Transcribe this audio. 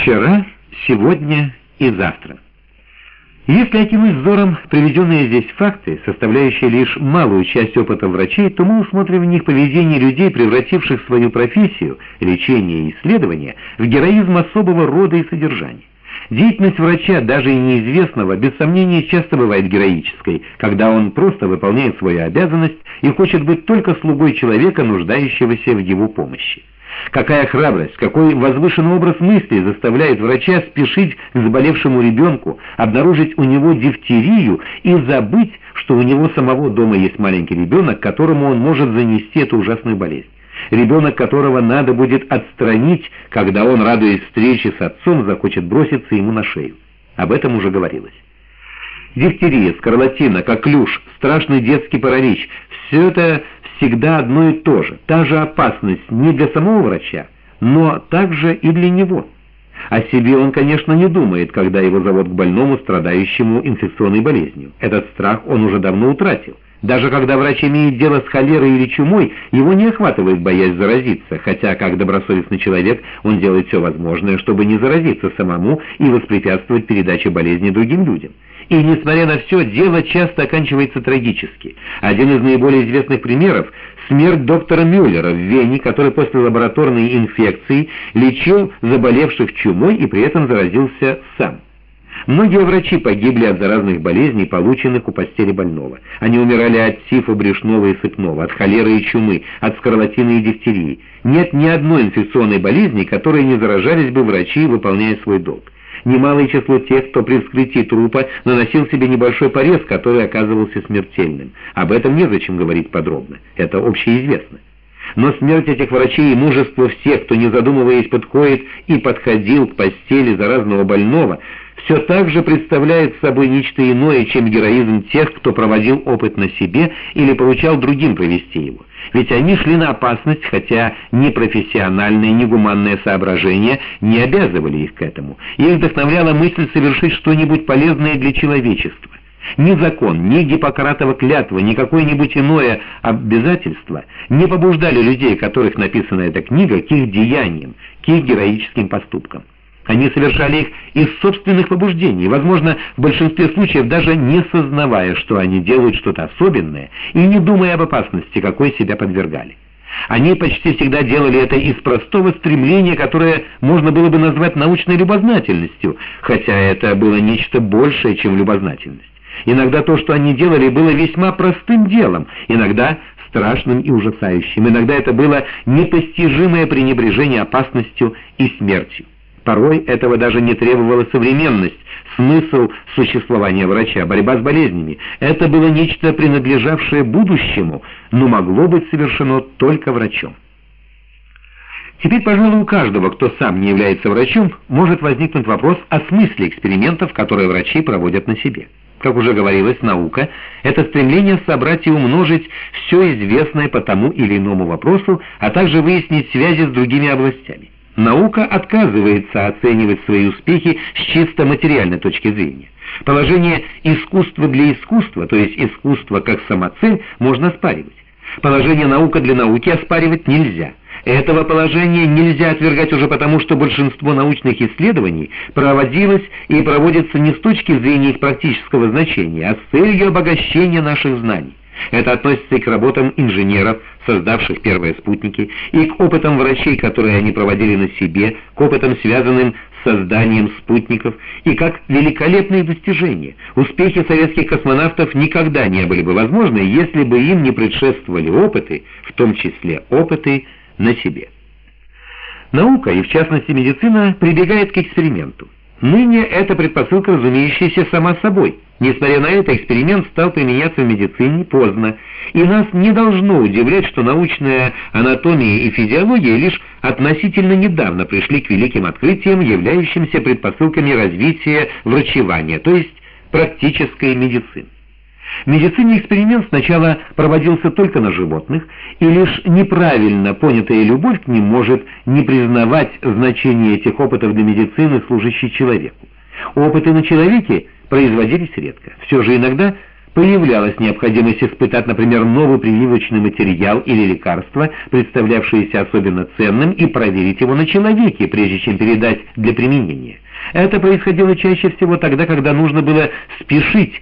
Вчера, сегодня и завтра. Если окинуть взором приведенные здесь факты, составляющие лишь малую часть опыта врачей, то мы усмотрим в них поведение людей, превративших свою профессию, лечение и исследование, в героизм особого рода и содержания. Деятельность врача, даже и неизвестного, без сомнения часто бывает героической, когда он просто выполняет свою обязанность и хочет быть только слугой человека, нуждающегося в его помощи. Какая храбрость, какой возвышенный образ мысли заставляет врача спешить к заболевшему ребенку, обнаружить у него дифтерию и забыть, что у него самого дома есть маленький ребенок, которому он может занести эту ужасную болезнь. Ребенок, которого надо будет отстранить, когда он, радуясь встрече с отцом, захочет броситься ему на шею. Об этом уже говорилось. Дифтерия, скарлатина, коклюш, страшный детский паралич – все это всегда одно и то же, та же опасность не для самого врача, но также и для него. О себе он, конечно, не думает, когда его зовут к больному, страдающему инфекционной болезнью. Этот страх он уже давно утратил. Даже когда врач имеет дело с холерой или чумой, его не охватывает боязнь заразиться, хотя, как добросовестный человек, он делает все возможное, чтобы не заразиться самому и воспрепятствовать передаче болезни другим людям. И, несмотря на все, дело часто оканчивается трагически. Один из наиболее известных примеров – смерть доктора Мюллера в Вене, который после лабораторной инфекции лечил заболевших чумой и при этом заразился сам. Многие врачи погибли от заразных болезней, полученных у постели больного. Они умирали от тифа брюшного и сыпного, от холеры и чумы, от скарлатины и дифтерии. Нет ни одной инфекционной болезни, которой не заражались бы врачи, выполняя свой долг. Немалое число тех, кто при вскрытии трупа наносил себе небольшой порез, который оказывался смертельным. Об этом незачем говорить подробно, это общеизвестно. Но смерть этих врачей и мужество всех, кто, не задумываясь, подходит и подходил к постели заразного больного, все так же представляет собой нечто иное, чем героизм тех, кто проводил опыт на себе или поручал другим провести его. Ведь они шли на опасность, хотя ни профессиональные, ни гуманные соображения не обязывали их к этому. Их вдохновляла мысль совершить что-нибудь полезное для человечества. Ни закон, ни Гиппократова клятва, ни какое-нибудь иное обязательство не побуждали людей, которых написана эта книга, к их деяниям, к их героическим поступкам. Они совершали их из собственных побуждений, возможно, в большинстве случаев даже не сознавая, что они делают что-то особенное, и не думая об опасности, какой себя подвергали. Они почти всегда делали это из простого стремления, которое можно было бы назвать научной любознательностью, хотя это было нечто большее, чем любознательность. Иногда то, что они делали, было весьма простым делом, иногда страшным и ужасающим, иногда это было непостижимое пренебрежение опасностью и смертью. Порой этого даже не требовала современность, смысл существования врача, борьба с болезнями. Это было нечто, принадлежавшее будущему, но могло быть совершено только врачом. Теперь, пожалуй, у каждого, кто сам не является врачом, может возникнуть вопрос о смысле экспериментов, которые врачи проводят на себе. Как уже говорилось, наука – это стремление собрать и умножить все известное по тому или иному вопросу, а также выяснить связи с другими областями. Наука отказывается оценивать свои успехи с чисто материальной точки зрения. Положение искусства для искусства, то есть искусство как самоцель, можно оспаривать. Положение наука для науки оспаривать нельзя. Этого положения нельзя отвергать уже потому, что большинство научных исследований проводилось и проводится не с точки зрения их практического значения, а с целью обогащения наших знаний. Это относится и к работам инженеров, создавших первые спутники, и к опытам врачей, которые они проводили на себе, к опытам, связанным с созданием спутников, и как великолепные достижения. Успехи советских космонавтов никогда не были бы возможны, если бы им не предшествовали опыты, в том числе опыты на себе. Наука, и в частности медицина, прибегает к эксперименту. Ныне эта предпосылка, разумеющаяся сама собой. Несмотря на это, эксперимент стал применяться в медицине поздно, и нас не должно удивлять, что научная анатомия и физиология лишь относительно недавно пришли к великим открытиям, являющимся предпосылками развития врачевания, то есть практической медицины. В медицине эксперимент сначала проводился только на животных, и лишь неправильно понятая любовь к ним может не признавать значение этих опытов для медицины, служащей человеку. Опыты на человеке производились редко. Все же иногда появлялась необходимость испытать, например, новый прививочный материал или лекарство, представлявшееся особенно ценным, и проверить его на человеке, прежде чем передать для применения. Это происходило чаще всего тогда, когда нужно было спешить